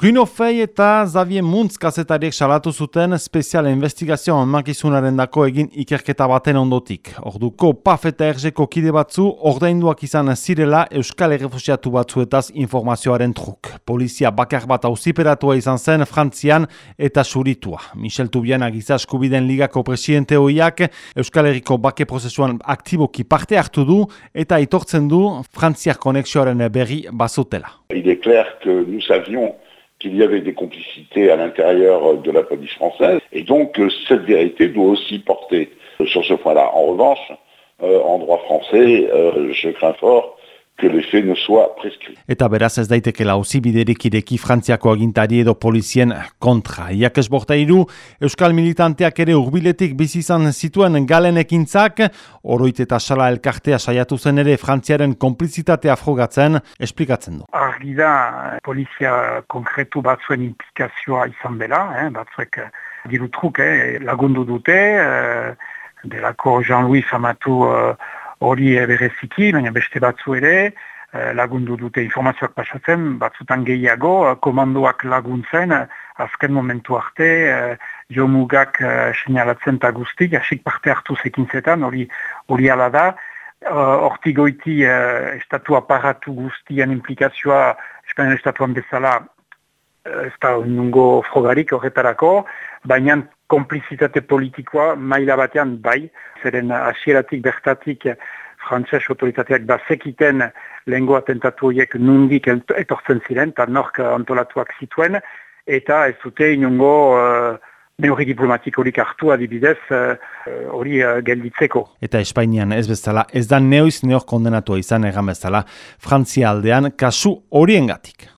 Bruno Fei eta Xavier Muntz kazetariek salatu zuten spezial investigazio makizunaren dako egin ikerketa baten ondotik. Orduko PAF eta erzeko kide batzu ordainduak izan zirela Euskal Errefusiatu batzuetaz informazioaren truk. Polizia bakar bat auziperatua izan zen Frantzian eta suritua. Michel Tubiana gizaskubiden ligako presidente hoiak Euskal Herriko bake prozesuan aktiboki parte hartu du eta itortzen du Frantziak konexioaren berri bazutela. Il est clair que nous savions qu'il y avait des complicités à l'intérieur de la police française. Et donc, euh, cette vérité doit aussi porter sur ce point-là. En revanche, euh, en droit français, euh, je crains fort que ne soient prescrits. Eta beraz ez daitekela biderik ireki Frantziako agintari edo polizien kontra. Iakes bortairu, Euskal Militanteak ere urbiletik bizizan zituen galen ekintzak, oroit eta sala elkartea saiatu zen ere Frantziaren komplizitatea frogatzen, esplikatzen du. Argi da, polizia konkretu batzuen implikazioa izan dela, eh, batzuek eh, diru truk eh, lagundu dute, eh, delako Jean-Louis famatu eh, hori bereziki, baina beste batzu ere, eh, lagundu dute informazioak pasatzen, batzutan gehiago, eh, komandoak laguntzen, eh, azken momentu arte, jo mugak senalatzen eta guztik, asik parte hartu zekintzetan, hori hori ala da, horti goiti estatu aparatu guztian implikazioa, espanian estatuan bezala, ez da nungo frogarik horretarako, baina komplizitate politikoa maila batean bai, zeren asieratik bertatik frantses autoritateak bazekiten lehengo atentatu horiek nundik etortzen ziren, eta nork antolatuak zituen, eta ez dute inungo uh, neurri diplomatikorik hartu adibidez uh, hori uh, gelditzeko. Eta Espainian ez bezala, ez da neoiz neok kondenatua izan egan bezala, Frantzia aldean kasu horiengatik.